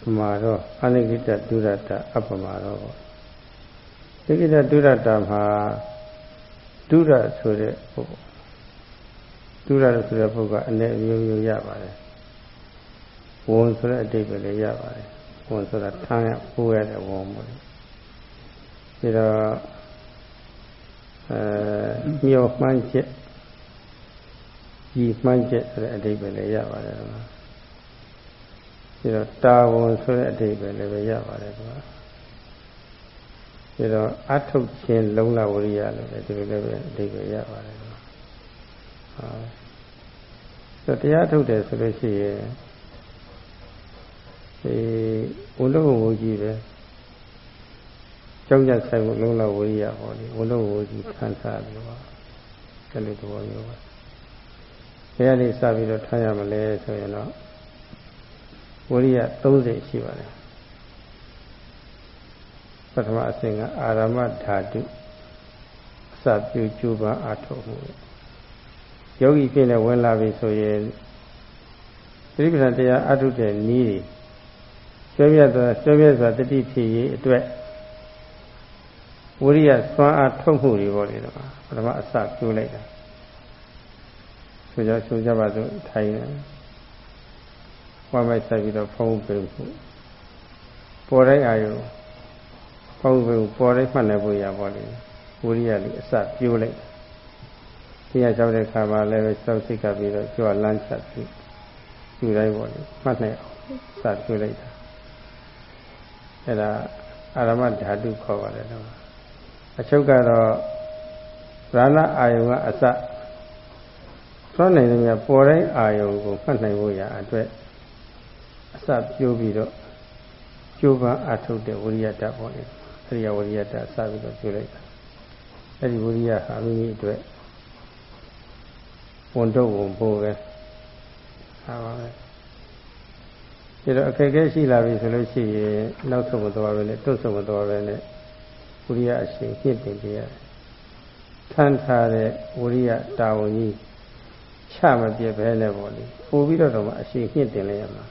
ပမာတော့အနိခိတဒုရတ္တအပမာတော့နိခိတဒုရတ္တမှာဒုရဆိုတဲ့ပုဂ္ဂိုလ်ဒုရဆိုတဲ့ပုဂ္ဂိုလ်ကအ내အမျိုးမျိုးရပါတယ် ဝန်ဆိုတဲ့အတိတ်ပဲလည်းရပါတယ်ဝန်ဆိုတာထမ်းရပိုးရတဲ့ဝန်ပေါ့ဒီတော့အဲမြော်မှန်းချက်ကြီးမှန်းချက်ဆိုတဲ့အဓိပ္ပာယ်လည်းရပါတယ်ကွာဒီတော့တာဝန်ဆိုတဲ့အဓိပ္ပာယ်လည်းပဲရပါတယ်ကွာဒီတော့အထုတ်ခြင်းလုံလဝရိယလို့လည်းဒီလိုလည်းပဲအဓိပ္ပာယ်ရပါတယ်ကွာဟာဆိုတရားထုတ်တယ်ဆိုလို့ရှိရင် ဒီဝလုံးဝကြီးပဲကြောင်းကြဆိုင်မှုလုံးလောက်ဝိရိယဟောဒီဝလုံးဝကြီးခံစားပြီးတော့ဒီလိုသဘောမျိုးပါဘယ်ကနေစပြီးတော့ထားရမလဲဆိုရင်တော့ဝိရိယ30ရှိပါတယ်ပထမအဆင့်ကအာရမဓာတုအစပြုကျူပါအထောက်မှုယောဂီဖြစ်နေဝင်လာပြီဆိုရင်သတိပဋ္ဌာန်တရားအထုတဲ့နည်း ဆွဲပြတ်သောဆွဲပြတ်စွာတတိဖြစ်ရေးအတွက်ဝိရိယစွမ်းအားထုတ်မှုတွေပေါ့လေတော့ပထမအစပြိုးလိုက်တာဆိုကြဆိုကြပါစို့ထိုင်နေဝမ်းမိုက်ဆက်ပြီးတော့ဖုံးပြုမှုပေါ်တိုင်းအာယုဖုံးပြုပေါ်တိုင်းမှတ်နေဖို့ရပါလေဝိရိယလေးအစပြိုးလိုက်ဒီကကြောက်တဲ့ခါမှာလည်းပဲစောက်စိတ်ကပြီးတော့ကြွလန်းချက်ပြီးယူတိုင်းပေါ့လေမှတ်နိုင်အောင်စပြိုးလိုက်တာ အဲ့ဒါအာရမဓာတုခေါ်ပါတယ်တော့အချုပ်ကတော့ရဏအာယုံကအစသွမ်းနိုင်တဲ့မြပေါ်တိုင်းအာယုံကိုမှတ်နိုင်ဖို့ရအတွက်အစပြိုးပြီးတော့ကျိုးပန်းအထုတ်တဲ့ဝိရိယတပေါ့လေအရိယဝိရိယတအစပြီးတော့ကျိုးလိုက်တာအဲ့ဒီဝိရိယဟာမိမိအတွက်ဝန်တော့ဝန်ဖို့ပဲဟာပါပဲ ဒီတော့အခက်အခဲရှိလာပြီဆိုလို့ရှိရင်နောက်ဆုံးမသွားပဲနဲ့တွတ်ဆုံးမသွားပဲနဲ့ဝိရိယအရှင်ပြည့်တင်ပြရတယ်ထမ်းထားတဲ့ဝိရိယတာဝန်ကြီးချမပြည့်ပဲနဲ့ပေါ့လေပို့ပြီးတော့တော့အရှင်ပြည့်တင်လိုက်ရမှာ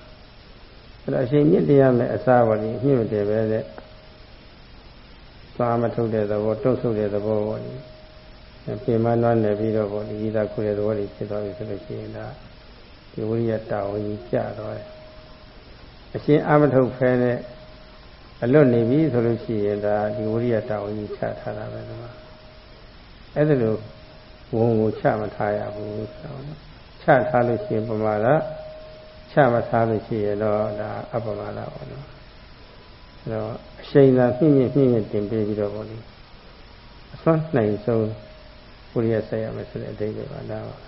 အဲ့တော့အရှင်မြင့်တင်ရမယ်အစားပေါ့လေမြင့်မတယ်ပဲနဲ့သွားမထုတ်တဲ့သဘောတွတ်ဆုပ်တဲ့သဘောပေါ့လေပြင်မနွားနေပြီးတော့ပေါ့လေဤသာခုတဲ့သဘောတွေဖြစ်သွားပြီဆိုလို့ရှိရင်ဒါဒီဝိရိယတာဝန်ကြီးကျသွားတယ် အရှင်အာမထုတ်ဖဲနဲ့အလွတ်နေပြီဆိုလို့ရှိရင်ဒါဒီဝိရိယတာဝန်ကြီးချထားတာပဲဒီမှာအဲ့ဒါလို့ဝန်ကိုချမထားရဘူးဆိုတော့ချထားလို့ရှိရင်ပမာဒချမထားလို့ရှိရင်တော့ဒါအပမာဒပေါ့နော်အဲ့တော့အရှိန်သာပြင်းပြင်းပြင်းပြင်းတင်ပေးပြီးတော့ပေါ့လေအစွမ်းနိုင်ဆုံးဝိရိယဆက်ရမယ်ဆိုတဲ့အဓိပ္ပာယ်ပါဒါပါ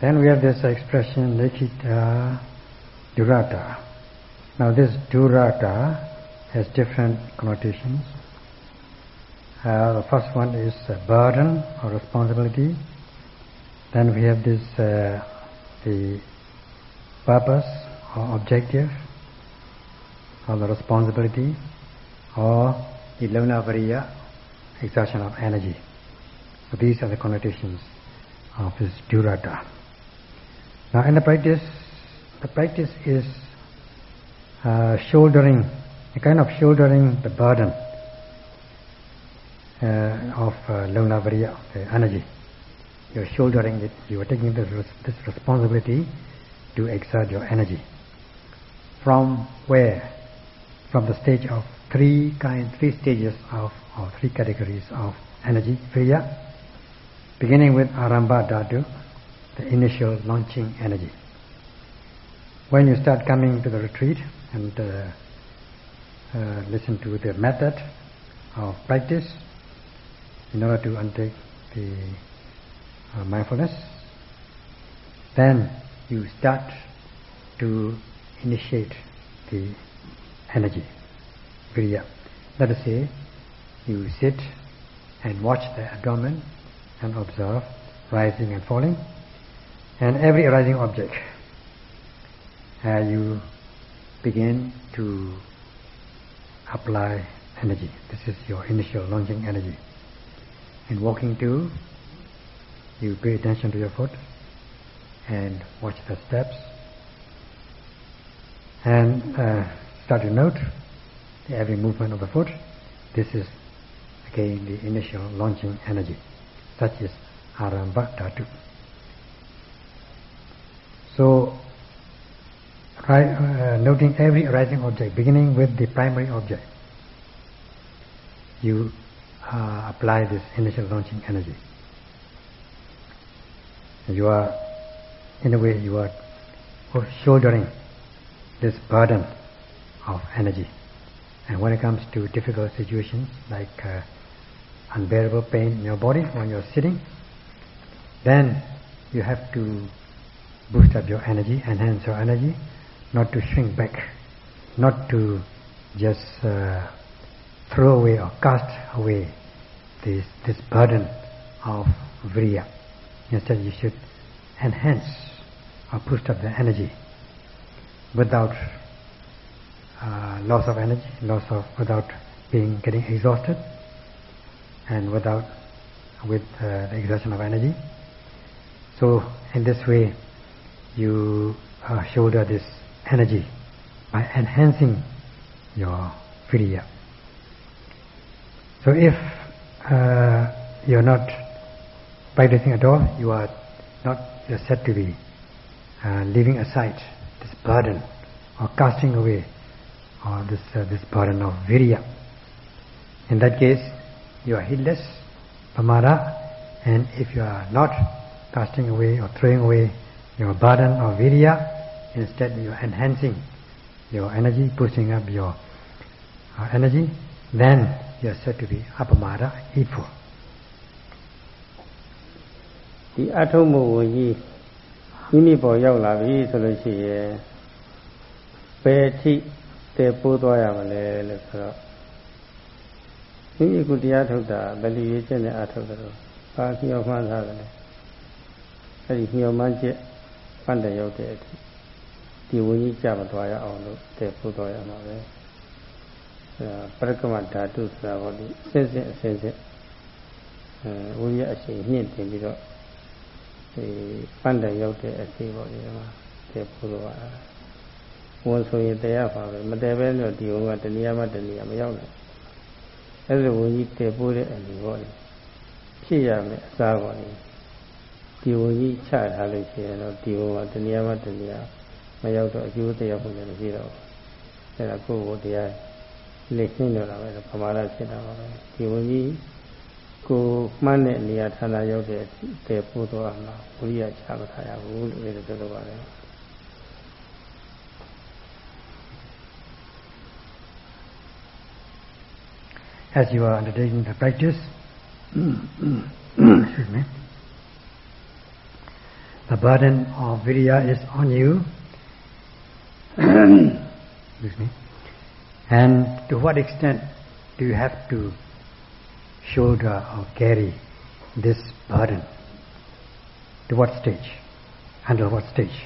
Then we have this expression Lekita Durata. Now this Durata has different connotations. Uh, the first one is burden or responsibility. Then we have this uh, the purpose or objective or the responsibility or the Variya, exertion of energy. So these are the connotations of this durata. Now in the practice, the practice is uh, shouldering, a kind of shouldering the burden uh, of uh, Launavariya, the energy. You're shouldering it, you are taking this, this responsibility to exert your energy. From where? From the stage of three kind, three stages of, or three categories of energy, Kriya, beginning with Aramba Dhatu, the initial launching energy. When you start coming to the retreat and uh, uh, listen to the method of practice in order to undertake the uh, mindfulness, then you start to initiate the energy, Kriya. Let us say you sit and watch the abdomen and observe rising and falling and every arising object uh, you begin to apply energy. This is your initial launching energy. In walking too, you pay attention to your foot and watch the steps and uh, start to note every movement of the foot. This is again the initial launching energy. Such is Aramba Dhatu. So, uh, noting every arising object, beginning with the primary object, you uh, apply this initial launching energy. You are, in a way, you are shouldering this burden of energy. And when it comes to difficult situations like uh, unbearable pain in your body when you're sitting, then you have to boost up your energy, enhance your energy, not to shrink back, not to just uh, throw away or cast away this, this burden of virya. Instead, you should enhance or boost up the energy without uh, loss of energy, loss of without being getting exhausted, and without with uh, the exertion of energy. So in this way, you uh, shoulder this energy by enhancing your virya. So if uh, you're not practicing at all, you are not you're said to be uh, leaving aside this burden or casting away or this uh, this burden of virya. In that case, you are heedless, pamada, and if you are not casting away or throwing away your burden of virya, instead you are enhancing your energy, pushing up your uh, energy, then you are said to be apamada, heedful. ဒီအထုံးမှုဝင်ကြီးမိမိပေါ်ရောက်လာပြီဆိုလို့ရှိရင်ဘယ်ထိတည်ပိုးသွားရမလဲလို့ဆိုတော့မိမိကုတရားထုတ်တာဘယ်လိုရေးချက်နဲ့အထုတ်တယ်လို့ဘာမျှော်မှန်းထားတယ်လဲအဲ့ဒီမျှော်မှန်းချက် ဖန်တဲ့ရောက်တဲ့အထိဒီဝင်းကြီးကြမသွားရအောင်လို့တည်ပိုးသွားရမှာပဲအဲပရကမဓာတုဆိုတာဟောဒီစစ်စစ်အစစ်စစ်အဲဝိရိယအရှိန်မြင့်တင်ပြီးတော့ဒီပန်းတန်ရောက်တဲ့အစီပေါ့ဒီမှာတည်ဖို့လိုပါဝန်ဆိုရင်တရားပါပဲမတည်ပဲလို့ဒီဝန်ကတဏှာမှတဏှာမရောက်နိုင်အဲ့ဒါဝန်ကြီးတည်ဖို့တဲ့အလူပေါ့လေဖြစ်ရမယ်အစားပေါ့လေ ဒီဝန်ကြီးချထားလို့ရှိရင်တော့ဒီဝန်ကတဏှာမှတဏှာမရောက်တော့အကျိုးတရားဖို့လည်းမရှိတော့ဘူးအဲ့ဒါကိုယ်ကိုတရားလက်ရှင်းတော့တာပဲပမာဒဖြစ်တာပါပဲဒီဝန်ကြီးကိုမှန်းတဲ့နေရာဌာနရောက်တဲ့တဲ့ပို့သွားမှာဝိရိယချမထားရဘူးလို့ပြောတယ်ပါလေ As you are undertaking the practice, excuse me, the burden of virya is on you. (coughs) excuse me. And to what extent do you have to shoulder or carry this burden? To what stage? Until what stage?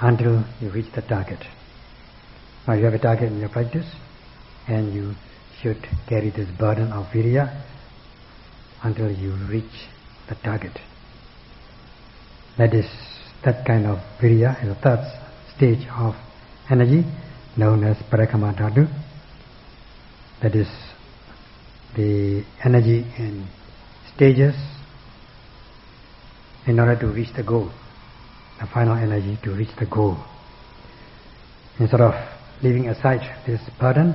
Until you reach the target. Now you have a target in your practice and you should carry this burden of virya until you reach the target. That is, that kind of virya is the third stage of energy known as parakamata That is the energy in stages in order to reach the goal, the final energy to reach the goal. Instead of leaving aside this burden,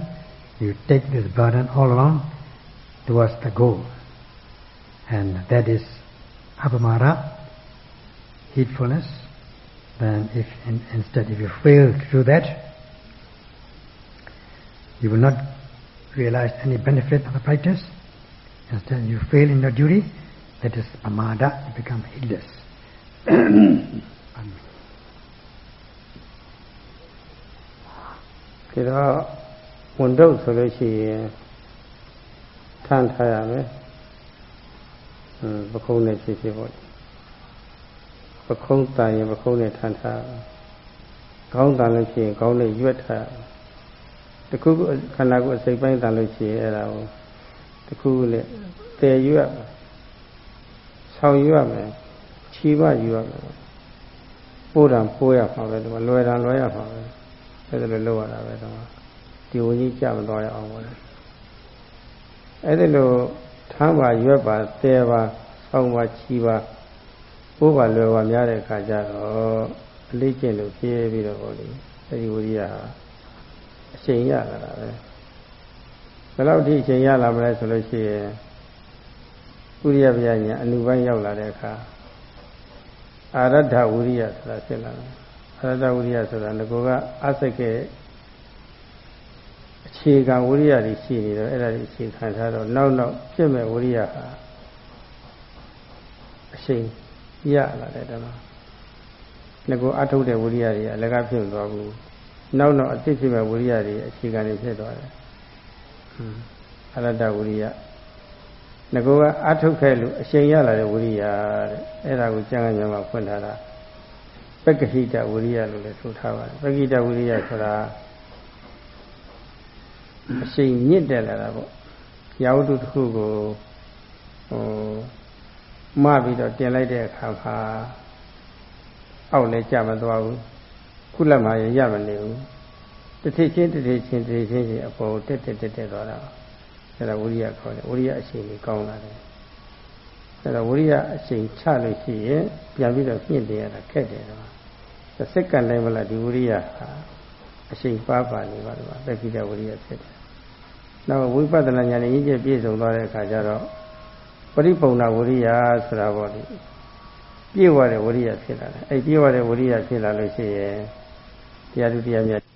you take this burden all along towards the goal. And that is apamara, heedfulness. Then if in, instead if you fail to do that, you will not realize any benefit of the practice. Instead, you fail in your duty. That is pamada. You become heedless. (coughs) ဒီတော့ဝန်တော့ဆိုလို့ရှိရင်ထမ်းထားရမယ်။ဟွန်းပခုံးနဲ့ဖြစ်ဖြစ်ပေါ့။ပ ခုံးတန်ရင်ပခုံးနဲ့ထမ်းထား။ခေါင်းတန်လို့ရှိရင်ခေါင်းနဲ့ရွက်ထား။တခုခုခန္ဓာကိုယ်အစိတ်ပိုင်းတန်လို့ရှိရင်အဲ့ဒါကိုတခုခုနဲ့တည်ယူရမယ်ဆောင်ယူရမယ်ချီးမယူရမယ်ပိုးတံပိုးရပါပဲဒီမှာလွယ်တံလွယ်ရပါပဲအဲ့ဒါလိုလုပ်ရတာပဲတော့ဒီဝကြီးကြမသွားရအောင်ပါလေအဲ့ဒါလိုထမ်းပါရွက်ပါတည်ပါဆောင်ပါချီးပါ ပိုးပါလွယ်ပါများတဲ့အခါကျတော့အလေးကျင့်လို့ပြေးပြီးတော့ဟောလေအဲ့ဒီဝကြီးကအချိန်ရလာတာပဲဘယ်လောက်ထိအချိန်ရလာမလဲဆိုလို့ရှိရင်ဥရိယဗျာညာအနုပိုင်းရောက်လာတဲ့အခါအာရဒဝိရိယဆိုတာဖြစ်လာတယ်အာရဒဝိရိယဆိုတာငကောကအစိတ်ကအခြေခံဝိရိယတွေရှိနေတော့အဲ့ဒါတွေအခြေခံထားတော့နောက်နောက်ဖြစ်မဲ့ဝိရိယဟာအရှိန် ရလာတဲ့တမငကိုအထုတ်တဲ့ဝိရိယတွေအလကားဖြစ်သွားဘူးနောက်နောက်အသိဖြစ်မဲ့ဝိရိယတွေအခြေခံတွေဖြစ်သွားတယ်အရတ္တဝိရိယငကိုကအထုတ်ခဲ့လို့အရှိန်ရလာတဲ့ဝိရိယတဲ့အဲ့ဒါကိုကျမ်းဂန်ကျမ်းမှာဖွင့်ထားတာပက္ခိတဝိရိယလို့လည်းဆိုထားပါတယ်ပက္ခိတဝိရိယဆိုတာအရှိန်မြင့်တက်လာတာပေါ့ရာဝတ္ထုတစ်ခုကိုဟို မပြီးတော့တင်လိုက်တဲ့အခါမှာအောက်လည်းကြမသွားဘူးခုလက်မှာရမနေဘူးတစ်ထစ်ချင်းတစ်ထစ်ချင်းတစ်ထစ်ချင်းချင်းအပေါ်တက်တက်တက်တက်သွားတာအဲ့ဒါဝိရိယခေါ်တယ်ဝိရိယအရှိန်ကြီးကောင်းလာတယ်အဲ့ဒါဝိရိယအရှိန်ချလို့ရှိရင်ပြန်ပြီးတော့ပြင့်တယ်ရတာခက်တယ်တော့စက္ကန့်တိုင်းမလားဒီဝိရိယဟာအရှိန်ပါပါနေပါတော့ပက္ခိတဝိရိယဖြစ်တယ်နောက်ဝိပဿနာဉာဏ်ရင်းကျက်ပြည့်စုံသွားတဲ့အခါကျတော့ ပရိပုံနာဝိရိယဆိုတာပေါ့ဒီပြည့်ဝတဲ့ဝိရိယဖြစ်လာတယ်အဲ့ပြည့်ဝတဲ့ဝိရိယဖြစ်လာလို့ရှိရင်တရားသူတရားမြတ်